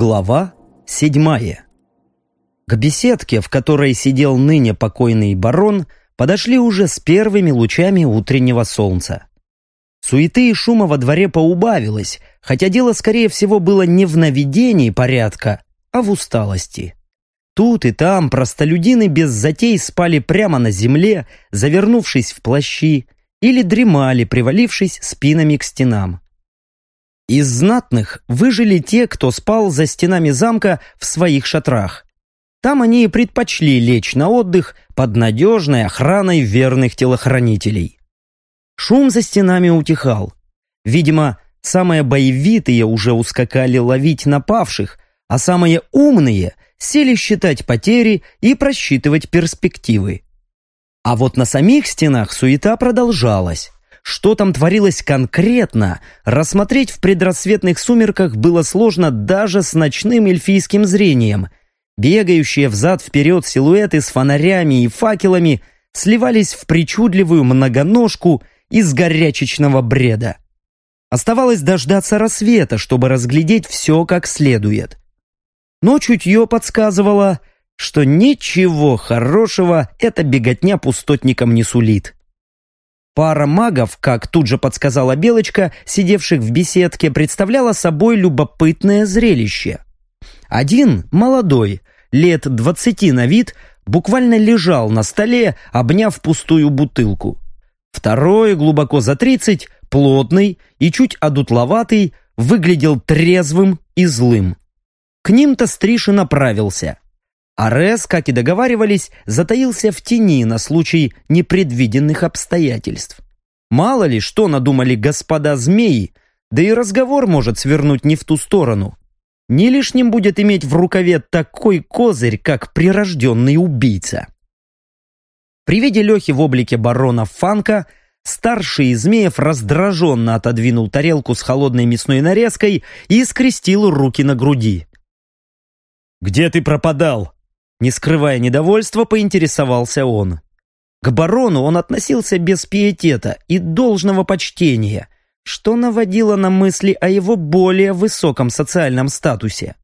Глава седьмая К беседке, в которой сидел ныне покойный барон, подошли уже с первыми лучами утреннего солнца. Суеты и шума во дворе поубавилось, хотя дело, скорее всего, было не в наведении порядка, а в усталости. Тут и там простолюдины без затей спали прямо на земле, завернувшись в плащи, или дремали, привалившись спинами к стенам. Из знатных выжили те, кто спал за стенами замка в своих шатрах. Там они и предпочли лечь на отдых под надежной охраной верных телохранителей. Шум за стенами утихал. Видимо, самые боевитые уже ускакали ловить напавших, а самые умные сели считать потери и просчитывать перспективы. А вот на самих стенах суета продолжалась. Что там творилось конкретно, рассмотреть в предрассветных сумерках было сложно даже с ночным эльфийским зрением. Бегающие взад-вперед силуэты с фонарями и факелами сливались в причудливую многоножку из горячечного бреда. Оставалось дождаться рассвета, чтобы разглядеть все как следует. Но чутье подсказывало, что ничего хорошего эта беготня пустотникам не сулит. Пара магов, как тут же подсказала Белочка, сидевших в беседке, представляла собой любопытное зрелище. Один, молодой, лет двадцати на вид, буквально лежал на столе, обняв пустую бутылку. Второй, глубоко за тридцать, плотный и чуть одутловатый, выглядел трезвым и злым. К ним-то Стриж направился. Арес, как и договаривались, затаился в тени на случай непредвиденных обстоятельств. Мало ли, что надумали господа змеи, да и разговор может свернуть не в ту сторону. Не лишним будет иметь в рукаве такой козырь, как прирожденный убийца. При виде Лехи в облике барона Фанка старший из змеев раздраженно отодвинул тарелку с холодной мясной нарезкой и скрестил руки на груди. «Где ты пропадал?» Не скрывая недовольства, поинтересовался он. К барону он относился без пиетета и должного почтения, что наводило на мысли о его более высоком социальном статусе.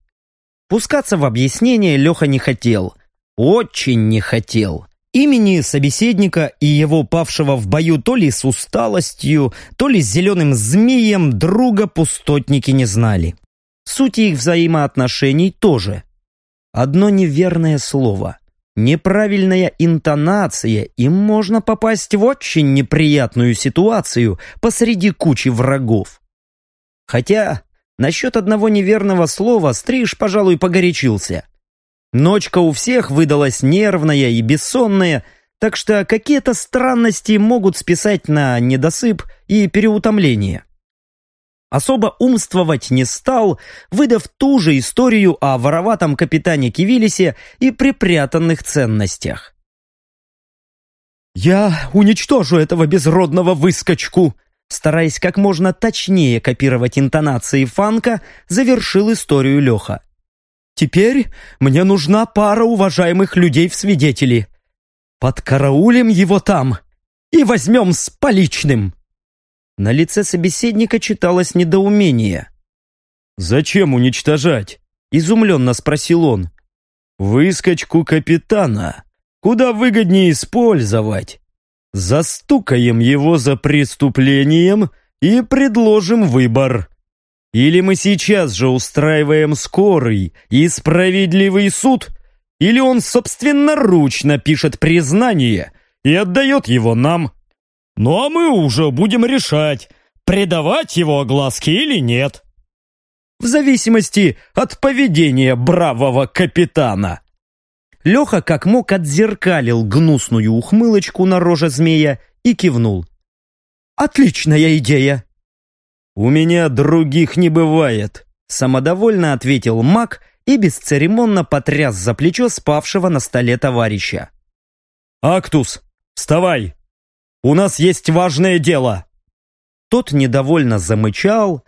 Пускаться в объяснение Леха не хотел. Очень не хотел. Имени собеседника и его павшего в бою то ли с усталостью, то ли с зеленым змеем друга пустотники не знали. Суть их взаимоотношений тоже. Одно неверное слово, неправильная интонация, и можно попасть в очень неприятную ситуацию посреди кучи врагов. Хотя насчет одного неверного слова Стриж, пожалуй, погорячился – Ночка у всех выдалась нервная и бессонная, так что какие-то странности могут списать на недосып и переутомление. Особо умствовать не стал, выдав ту же историю о вороватом капитане Кивилисе и припрятанных ценностях. «Я уничтожу этого безродного выскочку!» Стараясь как можно точнее копировать интонации фанка, завершил историю Леха. Теперь мне нужна пара уважаемых людей в свидетели. Подкараулим его там и возьмем с поличным». На лице собеседника читалось недоумение. «Зачем уничтожать?» – изумленно спросил он. «Выскочку капитана куда выгоднее использовать. Застукаем его за преступлением и предложим выбор. Или мы сейчас же устраиваем скорый и справедливый суд, или он собственноручно пишет признание и отдает его нам. Ну а мы уже будем решать, предавать его огласке или нет. В зависимости от поведения бравого капитана. Леха как мог отзеркалил гнусную ухмылочку на роже змея и кивнул. «Отличная идея! «У меня других не бывает», — самодовольно ответил маг и бесцеремонно потряс за плечо спавшего на столе товарища. «Актус, вставай! У нас есть важное дело!» Тот недовольно замычал,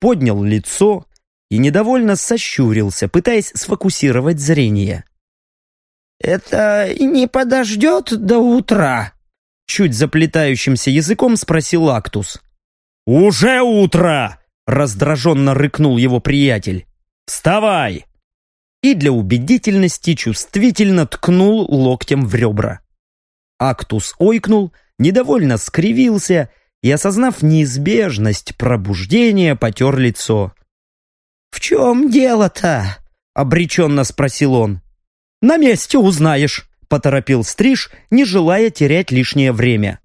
поднял лицо и недовольно сощурился, пытаясь сфокусировать зрение. «Это не подождет до утра?» Чуть заплетающимся языком спросил Актус. «Уже утро!» — раздраженно рыкнул его приятель. Вставай!» И для убедительности чувствительно ткнул локтем в ребра. Актус ойкнул, недовольно скривился и, осознав неизбежность пробуждения, потер лицо. «В чем дело-то?» — обреченно спросил он. «На месте узнаешь», — поторопил Стриж, не желая терять лишнее время.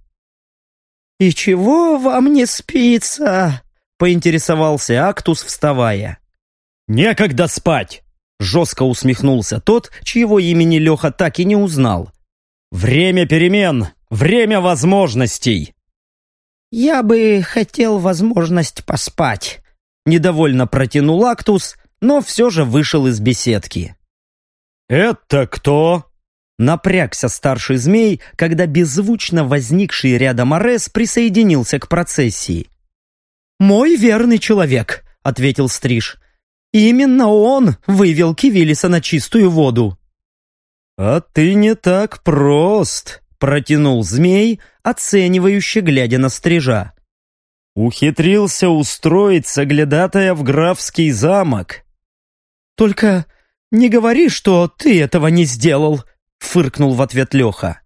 «И чего вам не спится?» — поинтересовался Актус, вставая. «Некогда спать!» — жестко усмехнулся тот, чьего имени Леха так и не узнал. «Время перемен! Время возможностей!» «Я бы хотел возможность поспать», — недовольно протянул Актус, но все же вышел из беседки. «Это кто?» Напрягся старший змей, когда беззвучно возникший рядом Арес присоединился к процессии. «Мой верный человек», — ответил Стриж. «Именно он вывел Кивилиса на чистую воду». «А ты не так прост», — протянул змей, оценивающе глядя на Стрижа. «Ухитрился устроить соглядатая в графский замок». «Только не говори, что ты этого не сделал», фыркнул в ответ Леха.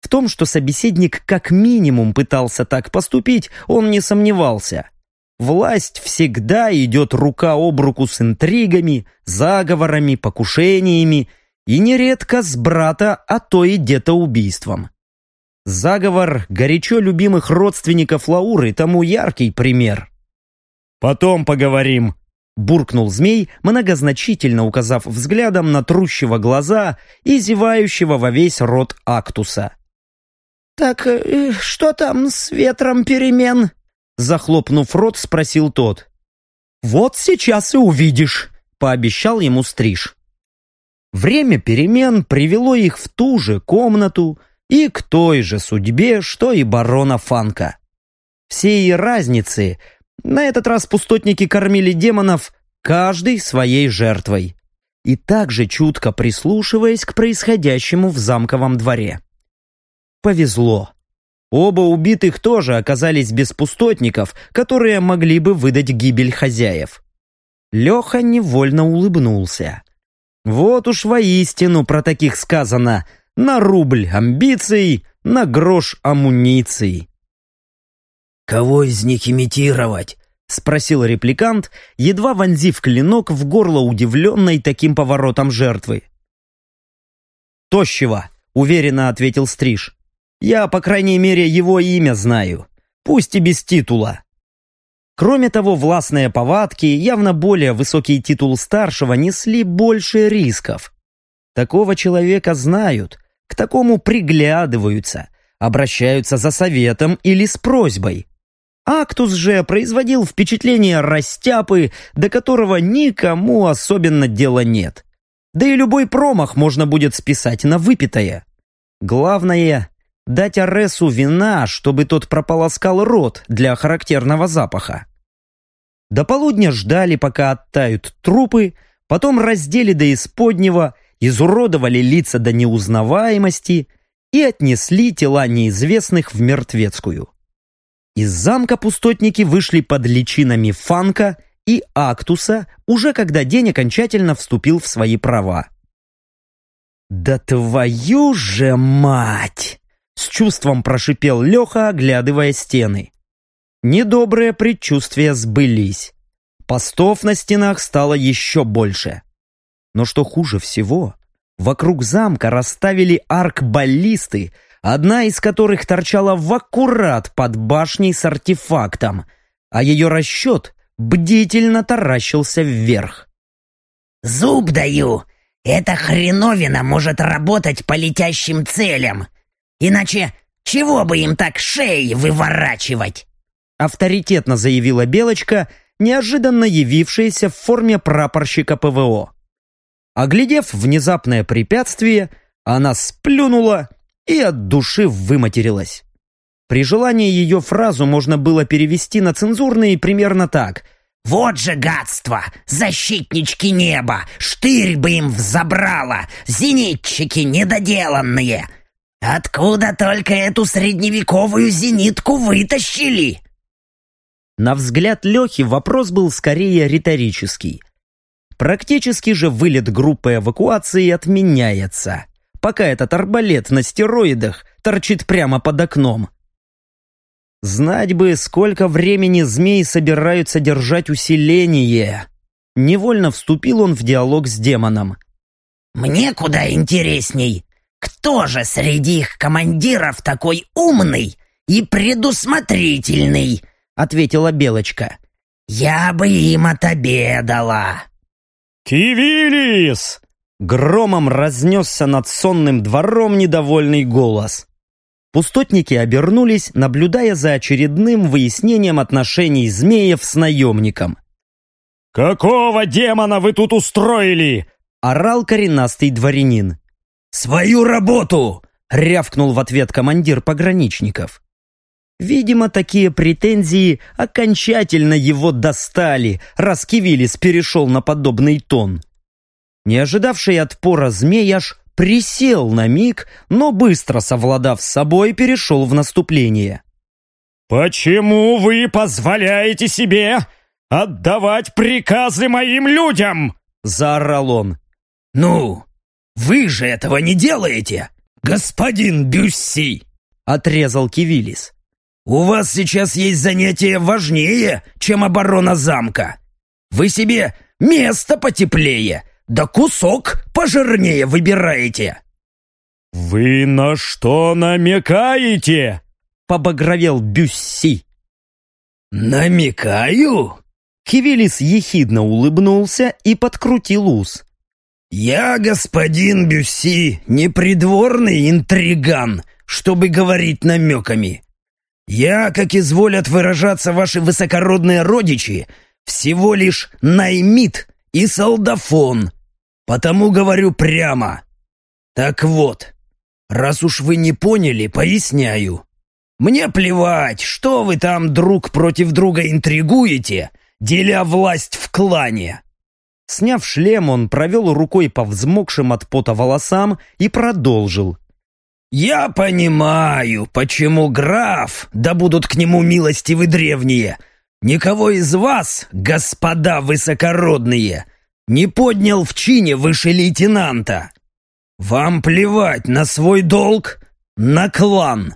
В том, что собеседник как минимум пытался так поступить, он не сомневался. Власть всегда идет рука об руку с интригами, заговорами, покушениями и нередко с брата, а то и детоубийством. Заговор горячо любимых родственников Лауры тому яркий пример. «Потом поговорим», буркнул змей, многозначительно указав взглядом на трущего глаза и зевающего во весь рот Актуса. «Так э, что там с ветром перемен?» Захлопнув рот, спросил тот. «Вот сейчас и увидишь», — пообещал ему Стриж. Время перемен привело их в ту же комнату и к той же судьбе, что и барона Фанка. Всей разницы — на этот раз пустотники кормили демонов каждый своей жертвой и также чутко прислушиваясь к происходящему в замковом дворе. Повезло. Оба убитых тоже оказались без пустотников, которые могли бы выдать гибель хозяев. Леха невольно улыбнулся. Вот уж воистину про таких сказано «на рубль амбиций, на грош амуниций». «Кого из них имитировать?» — спросил репликант, едва вонзив клинок в горло удивленной таким поворотом жертвы. «Тощего», — уверенно ответил Стриж. «Я, по крайней мере, его имя знаю, пусть и без титула». Кроме того, властные повадки, явно более высокий титул старшего, несли больше рисков. Такого человека знают, к такому приглядываются, обращаются за советом или с просьбой. Актус же производил впечатление растяпы, до которого никому особенно дела нет. Да и любой промах можно будет списать на выпитое. Главное — дать Аресу вина, чтобы тот прополоскал рот для характерного запаха. До полудня ждали, пока оттают трупы, потом раздели до исподнего, изуродовали лица до неузнаваемости и отнесли тела неизвестных в мертвецкую. Из замка пустотники вышли под личинами Фанка и Актуса, уже когда день окончательно вступил в свои права. «Да твою же мать!» — с чувством прошипел Леха, оглядывая стены. Недобрые предчувствия сбылись. Постов на стенах стало еще больше. Но что хуже всего, вокруг замка расставили арк-баллисты — одна из которых торчала в аккурат под башней с артефактом, а ее расчет бдительно таращился вверх. «Зуб даю! Эта хреновина может работать по летящим целям! Иначе чего бы им так шеи выворачивать?» Авторитетно заявила Белочка, неожиданно явившаяся в форме прапорщика ПВО. Оглядев внезапное препятствие, она сплюнула и от души выматерилась. При желании ее фразу можно было перевести на цензурные примерно так. «Вот же гадство! Защитнички неба! Штырь бы им взобрала! Зенитчики недоделанные! Откуда только эту средневековую зенитку вытащили?» На взгляд Лехи вопрос был скорее риторический. Практически же вылет группы эвакуации отменяется, пока этот арбалет на стероидах торчит прямо под окном. Знать бы, сколько времени змей собираются держать усиление. Невольно вступил он в диалог с демоном. «Мне куда интересней. Кто же среди их командиров такой умный и предусмотрительный?» Ответила Белочка. «Я бы им отобедала». «Кивилис!» Громом разнесся над сонным двором недовольный голос. Пустотники обернулись, наблюдая за очередным выяснением отношений змеев с наемником. «Какого демона вы тут устроили?» — орал коренастый дворянин. «Свою работу!» — рявкнул в ответ командир пограничников. Видимо, такие претензии окончательно его достали, раз Кивилис перешел на подобный тон. Не ожидавший отпора змей аж присел на миг, но быстро совладав с собой, перешел в наступление. «Почему вы позволяете себе отдавать приказы моим людям?» — заорал он. «Ну, вы же этого не делаете, господин Бюсси!» — отрезал Кивилис. У вас сейчас есть занятие важнее, чем оборона замка. Вы себе место потеплее, да кусок пожирнее выбираете». «Вы на что намекаете?» — побагровел Бюсси. «Намекаю?» Кивилис ехидно улыбнулся и подкрутил ус. «Я, господин Бюсси, не придворный интриган, чтобы говорить намеками. Я, как изволят выражаться ваши высокородные родичи, всего лишь наймит и солдафон, потому говорю прямо. Так вот, раз уж вы не поняли, поясняю. Мне плевать, что вы там друг против друга интригуете, деля власть в клане. Сняв шлем, он провел рукой по взмокшим от пота волосам и продолжил. «Я понимаю, почему граф, да будут к нему милостивы древние, никого из вас, господа высокородные, не поднял в чине выше лейтенанта. Вам плевать на свой долг, на клан.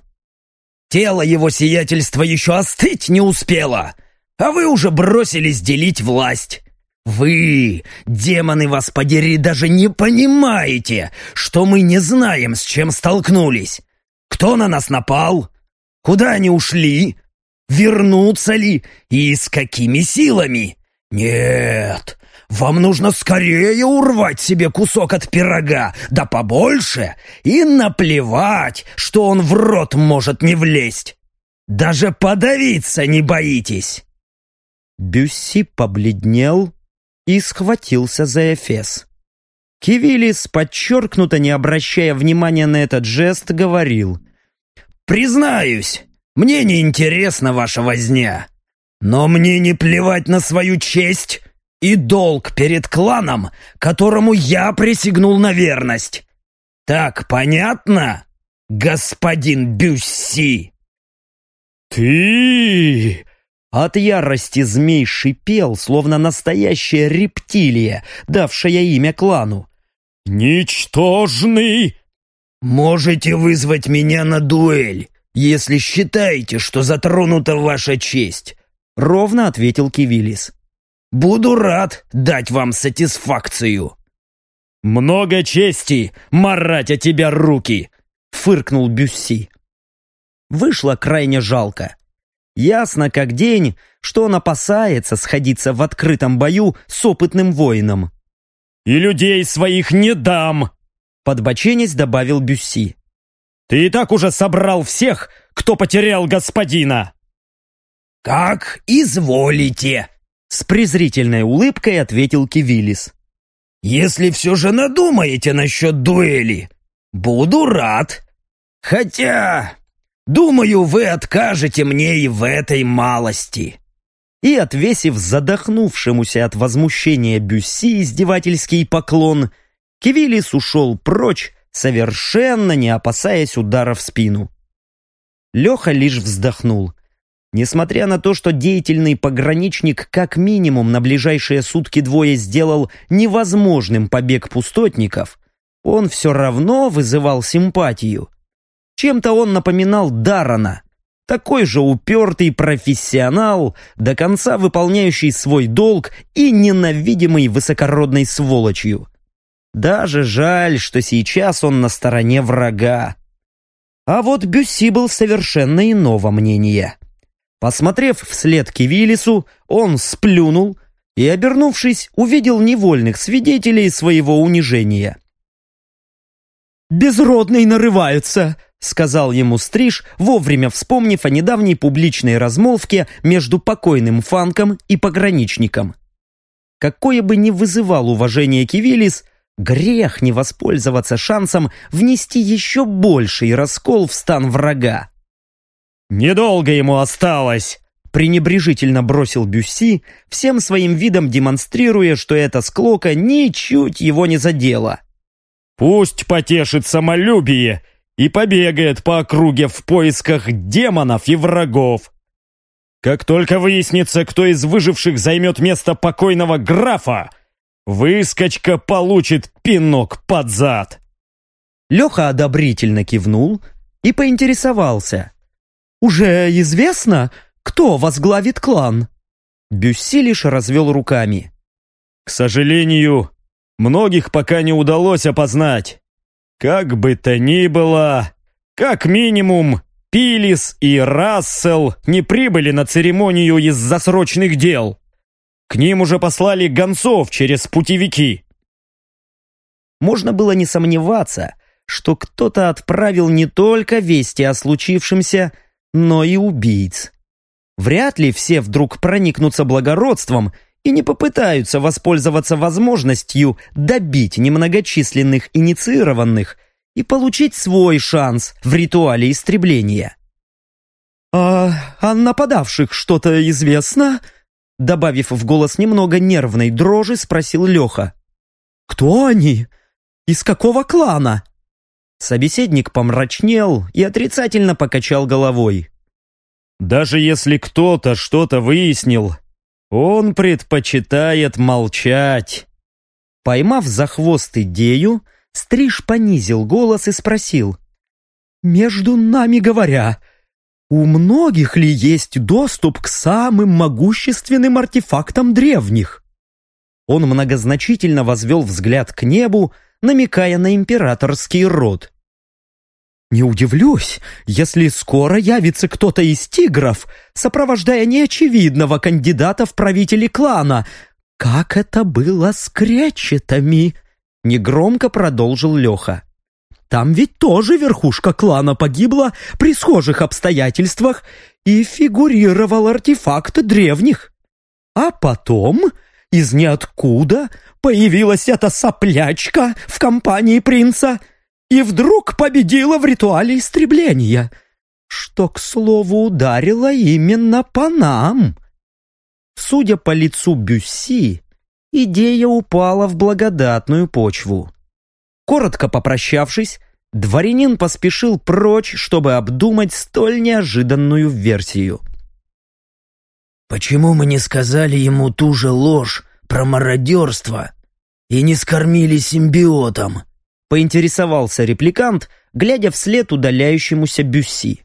Тело его сиятельства еще остыть не успело, а вы уже бросились делить власть. Вы, демоны вас подери, даже не понимаете, что мы не знаем, с чем столкнулись. Кто на нас напал? Куда они ушли? Вернутся ли? И с какими силами? Нет, вам нужно скорее урвать себе кусок от пирога, да побольше, и наплевать, что он в рот может не влезть. Даже подавиться не боитесь. Бюсси побледнел, и схватился за Эфес. Кивилис, подчеркнуто не обращая внимания на этот жест, говорил. «Признаюсь, мне не интересна ваша возня, но мне не плевать на свою честь и долг перед кланом, которому я присягнул на верность. Так понятно, господин Бюсси?» «Ты...» От ярости змей шипел, словно настоящая рептилия, давшая имя клану. «Ничтожный!» «Можете вызвать меня на дуэль, если считаете, что затронута ваша честь», — ровно ответил Кивилис. «Буду рад дать вам сатисфакцию». «Много чести марать о тебя руки!» — фыркнул Бюсси. Вышло крайне жалко. Ясно как день, что он опасается сходиться в открытом бою с опытным воином. «И людей своих не дам!» Подбоченясь добавил Бюсси. «Ты и так уже собрал всех, кто потерял господина!» «Как изволите!» С презрительной улыбкой ответил Кивилис. «Если все же надумаете насчет дуэли, буду рад. Хотя Думаю, вы откажете мне и в этой малости». И, отвесив задохнувшемуся от возмущения Бюсси издевательский поклон, Кивилис ушел прочь, совершенно не опасаясь удара в спину. Леха лишь вздохнул. Несмотря на то, что деятельный пограничник как минимум на ближайшие сутки-двое сделал невозможным побег пустотников, он все равно вызывал симпатию. Чем-то он напоминал Дарана, такой же упертый профессионал, до конца выполняющий свой долг и ненавидимый высокородной сволочью. Даже жаль, что сейчас он на стороне врага. А вот Бюсси был совершенно иного мнения. Посмотрев вслед Кивилису, он сплюнул и, обернувшись, увидел невольных свидетелей своего унижения. «Безродный нарывается!» — сказал ему Стриж, вовремя вспомнив о недавней публичной размолвке между покойным Фанком и пограничником. Какое бы ни вызывал уважение Кивилис, грех не воспользоваться шансом внести еще больший раскол в стан врага. «Недолго ему осталось!» пренебрежительно бросил Бюсси, всем своим видом демонстрируя, что эта склока ничуть его не задела. Пусть потешит самолюбие и побегает по округе в поисках демонов и врагов. Как только выяснится, кто из выживших займет место покойного графа, выскочка получит пинок под зад. Леха одобрительно кивнул и поинтересовался. «Уже известно, кто возглавит клан?» Бюсси лишь развел руками. «К сожалению, многих пока не удалось опознать. Как бы то ни было, как минимум, Пилис и Рассел не прибыли на церемонию из-за срочных дел. К ним уже послали гонцов через путевики. Можно было не сомневаться, что кто-то отправил не только вести о случившемся, но и убийц. Вряд ли все вдруг проникнутся благородством и не попытаются воспользоваться возможностью добить немногочисленных инициированных и получить свой шанс в ритуале истребления. «А о нападавших что-то известно?» Добавив в голос немного нервной дрожи, спросил Леха. «Кто они? Из какого клана?» Собеседник помрачнел и отрицательно покачал головой. «Даже если кто-то что-то выяснил, он предпочитает молчать. Поймав за хвост идею, Стриж понизил голос и спросил. «Между нами говоря, у многих ли есть доступ к самым могущественным артефактам древних?» Он многозначительно возвел взгляд к небу, намекая на императорский род. Не удивлюсь, если скоро явится кто-то из тигров, сопровождая неочевидного кандидата в правители клана. Как это было с кречетами? Негромко продолжил Леха. Там ведь тоже верхушка клана погибла при схожих обстоятельствах и фигурировал артефакт древних. А потом из ниоткуда появилась эта соплячка в компании принца — и вдруг победила в ритуале истребления, что, к слову, ударило именно по нам. Судя по лицу Бюсси, идея упала в благодатную почву. Коротко попрощавшись, дворянин поспешил прочь, чтобы обдумать столь неожиданную версию. «Почему мы не сказали ему ту же ложь про мародерство и не скормили симбиотом?» Поинтересовался репликант, глядя вслед удаляющемуся Бюсси.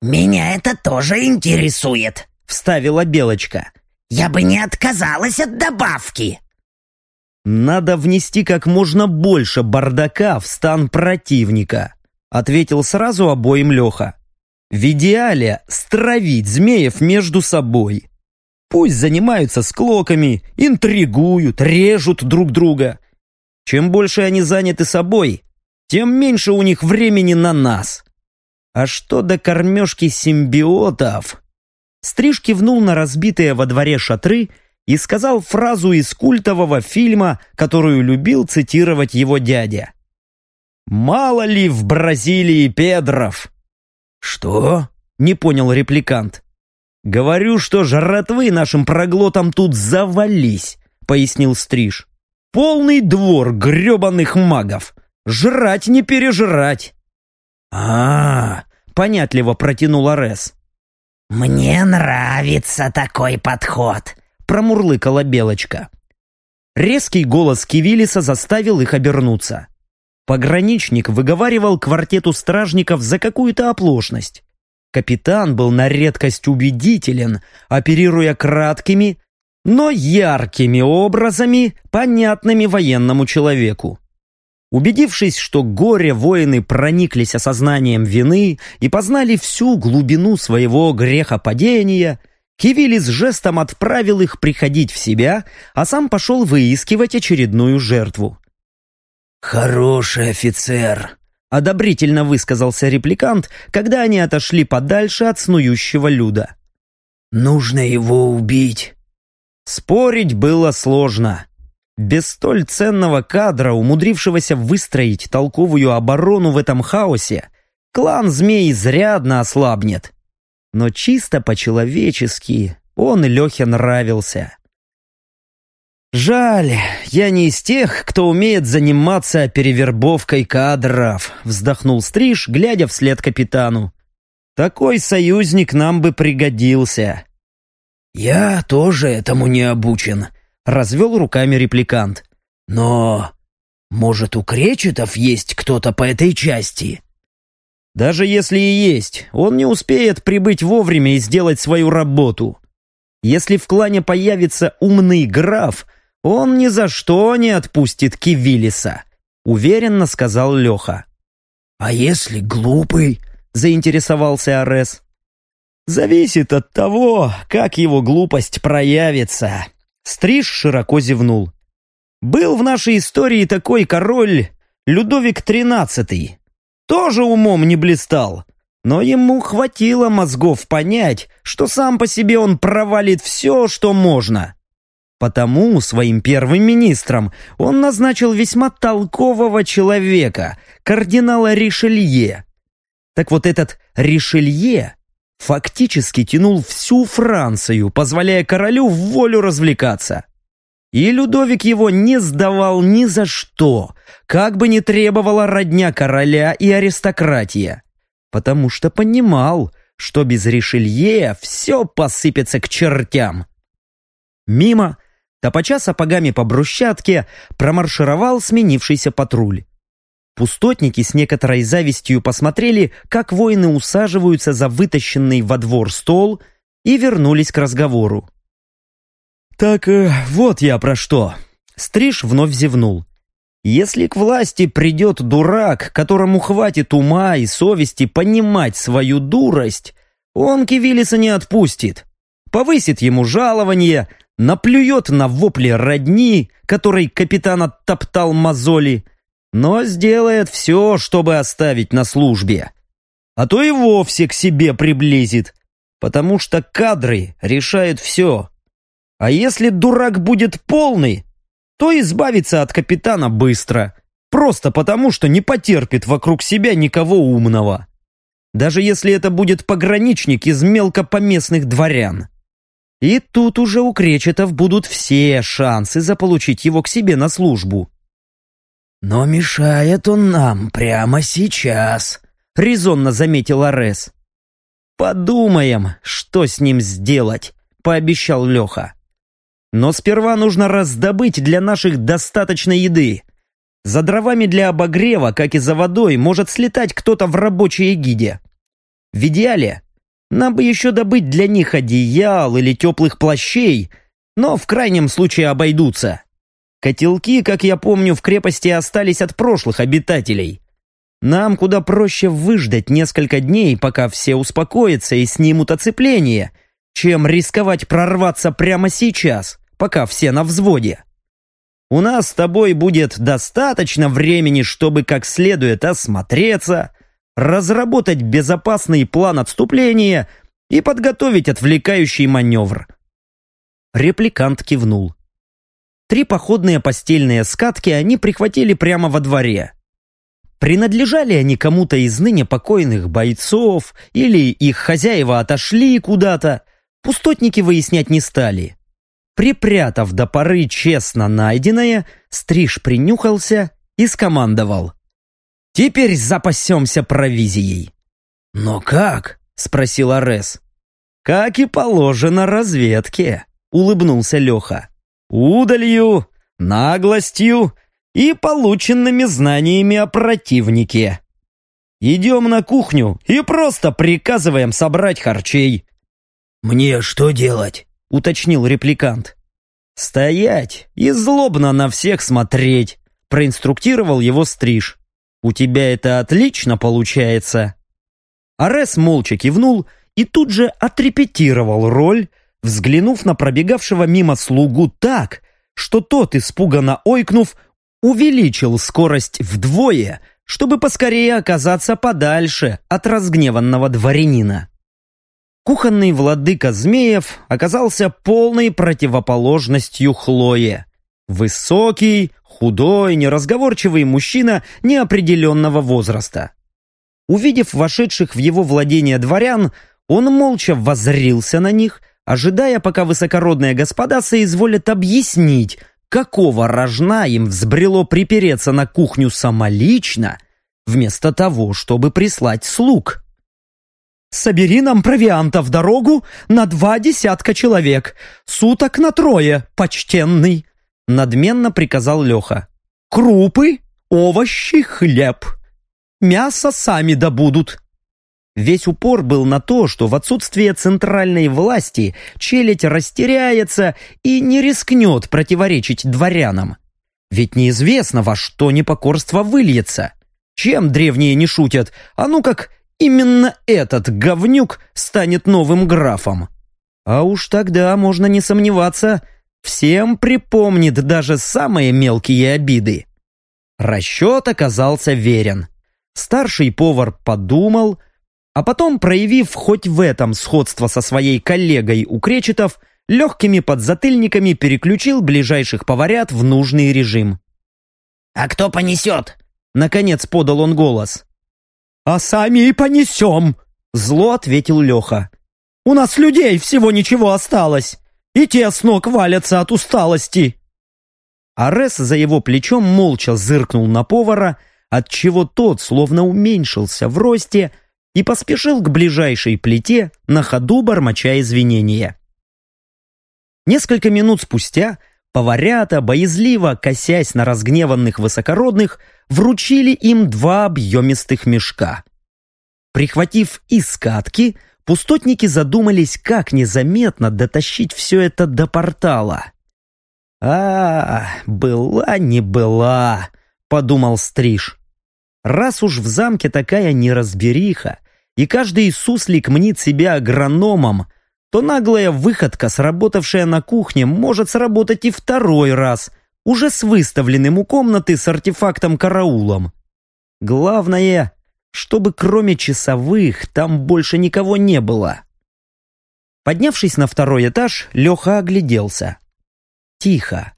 «Меня это тоже интересует», — вставила Белочка. «Я бы не отказалась от добавки». «Надо внести как можно больше бардака в стан противника», — ответил сразу обоим Леха. «В идеале стравить змеев между собой. Пусть занимаются склоками, интригуют, режут друг друга. Чем больше они заняты собой, тем меньше у них времени на нас. А что до кормежки симбиотов? Стриж кивнул на разбитые во дворе шатры и сказал фразу из культового фильма, которую любил цитировать его дядя. «Мало ли в Бразилии педров!» «Что?» — не понял репликант. «Говорю, что жратвы нашим проглотам тут завались», — пояснил Стриж. Полный двор гребаных магов. Жрать не пережрать. А, -а, -а понятливо протянул Арес. «Мне нравится такой подход», — промурлыкала Белочка. Резкий голос Кивилиса заставил их обернуться. Пограничник выговаривал квартету стражников за какую-то оплошность. Капитан был на редкость убедителен, оперируя краткими, но яркими образами, понятными военному человеку. Убедившись, что горе-воины прониклись осознанием вины и познали всю глубину своего грехопадения, Кивилис жестом отправил их приходить в себя, а сам пошел выискивать очередную жертву. «Хороший офицер», — одобрительно высказался репликант, когда они отошли подальше от снующего люда. «Нужно его убить». Спорить было сложно. Без столь ценного кадра, умудрившегося выстроить толковую оборону в этом хаосе, клан змей изрядно ослабнет. Но чисто по-человечески он Лехе нравился. «Жаль, я не из тех, кто умеет заниматься перевербовкой кадров», вздохнул Стриж, глядя вслед капитану. «Такой союзник нам бы пригодился». «Я тоже этому не обучен», Развел руками репликант. «Но, может, у кречетов есть кто-то по этой части?» «Даже если и есть, он не успеет прибыть вовремя и сделать свою работу. Если в клане появится умный граф, он ни за что не отпустит Кивилиса», уверенно сказал Леха. «А если глупый?» заинтересовался Арес. «Зависит от того, как его глупость проявится», Стриж широко зевнул. «Был в нашей истории такой король Людовик XIII. Тоже умом не блистал, но ему хватило мозгов понять, что сам по себе он провалит все, что можно. Потому своим первым министром он назначил весьма толкового человека, кардинала Ришелье. Так вот этот Ришелье фактически тянул всю Францию, позволяя королю в волю развлекаться. И Людовик его не сдавал ни за что, как бы ни требовала родня короля и аристократия, потому что понимал, что без Ришелье все посыпется к чертям. Мимо, топача сапогами по брусчатке, промаршировал сменившийся патруль. Пустотники с некоторой завистью посмотрели, как воины усаживаются за вытащенный во двор стол и вернулись к разговору. «Так э, вот я про что». Стриж вновь зевнул. «Если к власти придет дурак, которому хватит ума и совести понимать свою дурость, он Кивилиса не отпустит. Повысит ему жалование, наплюет на вопли родни, которой капитан оттоптал мозоли, но сделает все, чтобы оставить на службе. А то и вовсе к себе приблизит, потому что кадры решают все. А если дурак будет полный, то избавится от капитана быстро, просто потому что не потерпит вокруг себя никого умного. Даже если это будет пограничник из мелкопоместных дворян. И тут уже у кречетов будут все шансы заполучить его к себе на службу. «Но мешает он нам прямо сейчас», — резонно заметил Арес. «Подумаем, что с ним сделать», — пообещал Леха. «Но сперва нужно раздобыть для наших достаточно еды. За дровами для обогрева, как и за водой, может слетать кто-то в рабочей эгиде. В идеале нам бы еще добыть для них одеял или теплых плащей, но в крайнем случае обойдутся. Котелки, как я помню, в крепости остались от прошлых обитателей. Нам куда проще выждать несколько дней, пока все успокоятся и снимут оцепление, чем рисковать прорваться прямо сейчас, пока все на взводе. У нас с тобой будет достаточно времени, чтобы как следует осмотреться, разработать безопасный план отступления и подготовить отвлекающий маневр. Репликант кивнул. Три походные постельные скатки они прихватили прямо во дворе. Принадлежали они кому-то из ныне покойных бойцов, или их хозяева отошли куда-то, пустотники выяснять не стали. Припрятав до поры честно найденное, Стриж принюхался и скомандовал. «Теперь запасемся провизией». «Но как?» — спросил Арес. «Как и положено разведке», — улыбнулся Леха. «Удалью, наглостью и полученными знаниями о противнике. Идем на кухню и просто приказываем собрать харчей». «Мне что делать?» — уточнил репликант. «Стоять и злобно на всех смотреть», — проинструктировал его стриж. «У тебя это отлично получается». Арес молча кивнул и тут же отрепетировал роль, взглянув на пробегавшего мимо слугу так, что тот, испуганно ойкнув, увеличил скорость вдвое, чтобы поскорее оказаться подальше от разгневанного дворянина. Кухонный владыка Змеев оказался полной противоположностью Хлое. Высокий, худой, неразговорчивый мужчина неопределенного возраста. Увидев вошедших в его владение дворян, он молча воззрился на них, ожидая, пока высокородные господа соизволят объяснить, какого рожна им взбрело припереться на кухню самолично, вместо того, чтобы прислать слуг. «Собери нам провианта в дорогу на два десятка человек, суток на трое, почтенный», надменно приказал Леха. «Крупы, овощи, хлеб. Мясо сами добудут». Весь упор был на то, что в отсутствие центральной власти челядь растеряется и не рискнет противоречить дворянам. Ведь неизвестно, во что непокорство выльется. Чем древние не шутят, а ну как именно этот говнюк станет новым графом. А уж тогда можно не сомневаться, всем припомнит даже самые мелкие обиды. Расчет оказался верен. Старший повар подумал, а потом, проявив хоть в этом сходство со своей коллегой у кречетов, легкими подзатыльниками переключил ближайших поварят в нужный режим. «А кто понесет?» Наконец подал он голос. «А сами и понесем!» Зло ответил Леха. «У нас людей всего ничего осталось, и те с ног валятся от усталости!» Арес за его плечом молча зыркнул на повара, отчего тот словно уменьшился в росте и поспешил к ближайшей плите, на ходу бормоча извинения. Несколько минут спустя поварята, боязливо косясь на разгневанных высокородных, вручили им два объемистых мешка. Прихватив из скатки, пустотники задумались, как незаметно дотащить все это до портала. «А, была не была», — подумал Стриж. «Раз уж в замке такая неразбериха, и каждый суслик мнит себя агрономом, то наглая выходка, сработавшая на кухне, может сработать и второй раз, уже с выставленным у комнаты с артефактом-караулом. Главное, чтобы кроме часовых там больше никого не было. Поднявшись на второй этаж, Леха огляделся. Тихо.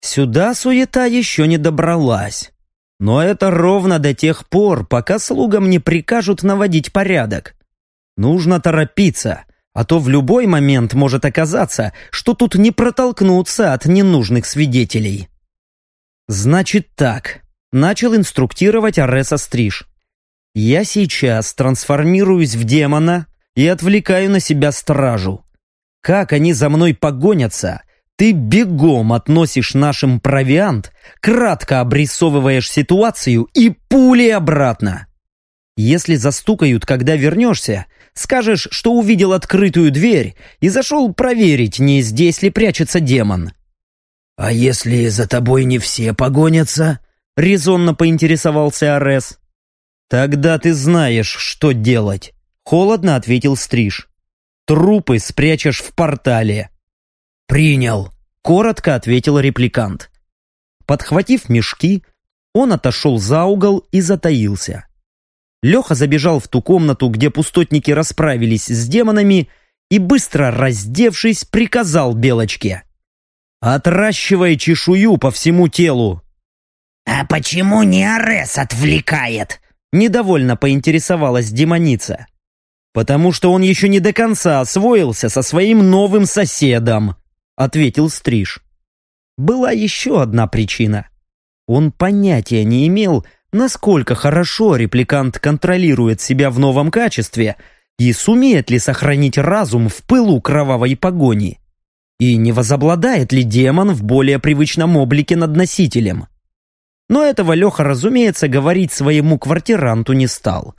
Сюда суета еще не добралась. Но это ровно до тех пор, пока слугам не прикажут наводить порядок. Нужно торопиться, а то в любой момент может оказаться, что тут не протолкнуться от ненужных свидетелей. Значит так, начал инструктировать Ареса Стриж. Я сейчас трансформируюсь в демона и отвлекаю на себя стражу. Как они за мной погонятся, ты бегом относишь нашим провиант, кратко обрисовываешь ситуацию и пули обратно. Если застукают, когда вернешься, скажешь, что увидел открытую дверь и зашел проверить, не здесь ли прячется демон. «А если за тобой не все погонятся?» — резонно поинтересовался Арес. «Тогда ты знаешь, что делать», — холодно ответил Стриж. «Трупы спрячешь в портале». «Принял», — коротко ответил репликант. Подхватив мешки, он отошел за угол и затаился. Леха забежал в ту комнату, где пустотники расправились с демонами, и, быстро раздевшись, приказал Белочке. «Отращивай чешую по всему телу!» «А почему не Арес отвлекает?» Недовольно поинтересовалась демоница. «Потому что он еще не до конца освоился со своим новым соседом», ответил Стриж. Была еще одна причина. Он понятия не имел, насколько хорошо репликант контролирует себя в новом качестве и сумеет ли сохранить разум в пылу кровавой погони. И не возобладает ли демон в более привычном облике над носителем. Но этого Леха, разумеется, говорить своему квартиранту не стал.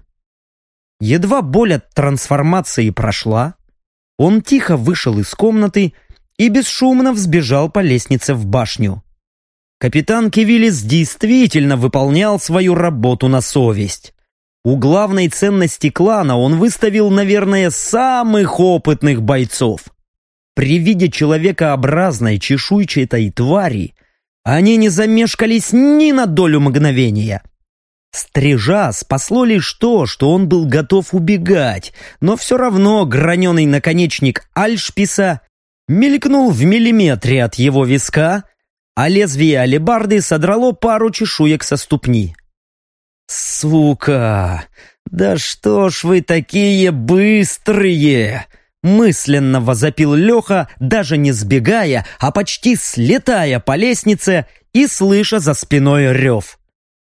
Едва боль от трансформации прошла, он тихо вышел из комнаты и бесшумно взбежал по лестнице в башню. Капитан Кивилис действительно выполнял свою работу на совесть. У главной ценности клана он выставил, наверное, самых опытных бойцов. При виде человекообразной чешуйчатой твари они не замешкались ни на долю мгновения. Стрижа спасло лишь то, что он был готов убегать, но все равно граненый наконечник Альшписа мелькнул в миллиметре от его виска, а лезвие алебарды содрало пару чешуек со ступни. «Сука! Да что ж вы такие быстрые!» Мысленно возопил Леха, даже не сбегая, а почти слетая по лестнице и слыша за спиной рев.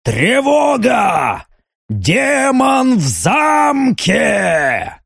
«Тревога! Демон в замке!»